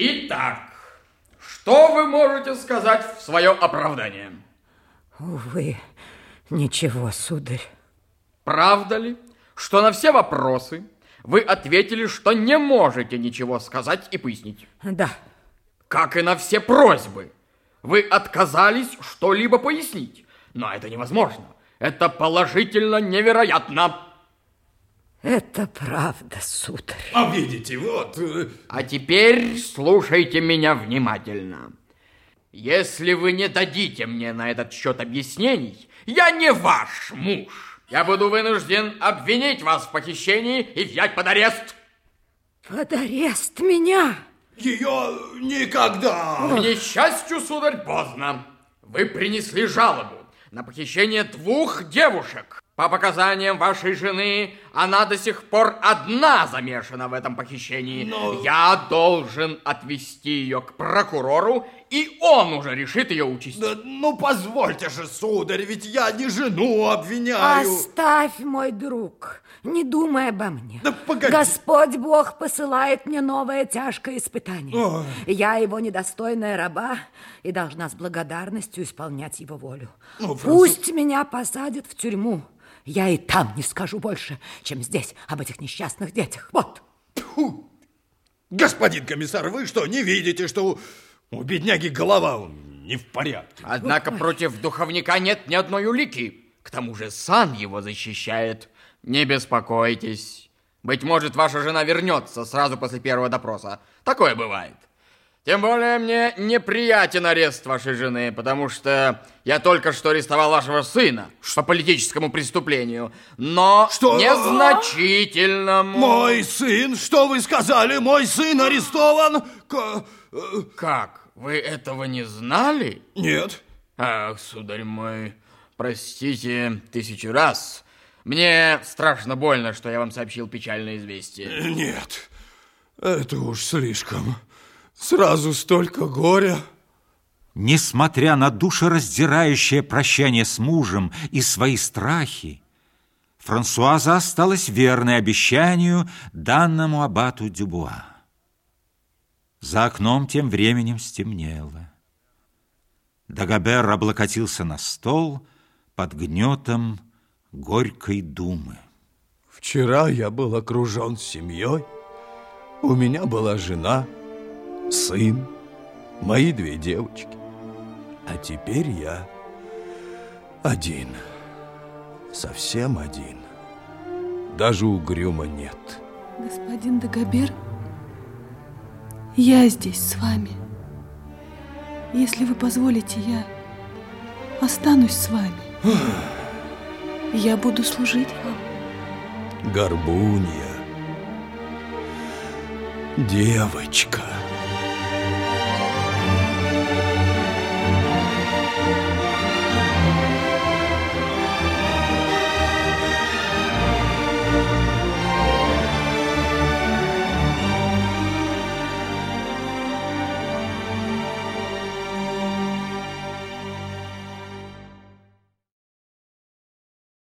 Итак, что вы можете сказать в свое оправдание? Увы, ничего, сударь. Правда ли, что на все вопросы вы ответили, что не можете ничего сказать и пояснить? Да. Как и на все просьбы. Вы отказались что-либо пояснить. Но это невозможно. Это положительно невероятно. Это правда, сударь. А видите, вот... э, А теперь слушайте меня внимательно. Если вы не дадите мне на этот счет объяснений, я не ваш муж. Я буду вынужден обвинить вас в похищении и взять под арест. Под арест меня? Ее никогда... К несчастью, сударь, поздно. Вы принесли жалобу на похищение двух девушек. По показаниям вашей жены, она до сих пор одна замешана в этом похищении. Но- Я должен отвести ее к прокурору, и он уже решит ее участь. Да, ну, позвольте же, сударь, ведь я не жену обвиняю. Оставь, мой друг, не думай обо мне. Да погоди. Господь Бог посылает мне новое тяжкое испытание. Ой. Я его недостойная раба и должна с благодарностью исполнять его волю. Ну, Пусть меня посадят в тюрьму. Я и там не скажу больше, чем здесь об этих несчастных детях. Вот. Тьфу. Господин комиссар, вы что, не видите, что у, у бедняги голова не в порядке? Однако против духовника нет ни одной улики. К тому же сан его защищает. Не беспокойтесь. Быть может, ваша жена вернется сразу после первого допроса. Такое бывает. Тем более мне неприятен арест вашей жены, потому что я только что арестовал вашего сына по политическому преступлению, но Что? незначительному. Мой сын, что вы сказали? Мой сын арестован? К- э, Как? Вы этого не знали? Нет. Ах, сударь мой, простите тысячу раз. Мне страшно больно, что я вам сообщил печальное известие. Нет. Это уж слишком. Сразу столько горя. Несмотря на душераздирающее прощание с мужем и свои страхи, Франсуаза осталась верной обещанию, данному аббату Дюбуа. За окном тем временем стемнело. Дагобер облокотился на стол под гнетом горькой думы. Вчера я был окружен семьей. У меня была жена, сын, мои две девочки. А теперь я один. Совсем один. Даже угрюма нет. Господин Дагобер, я здесь с вами. Если вы позволите, я останусь с вами. Я буду служить вам. Горбунья. Девочка.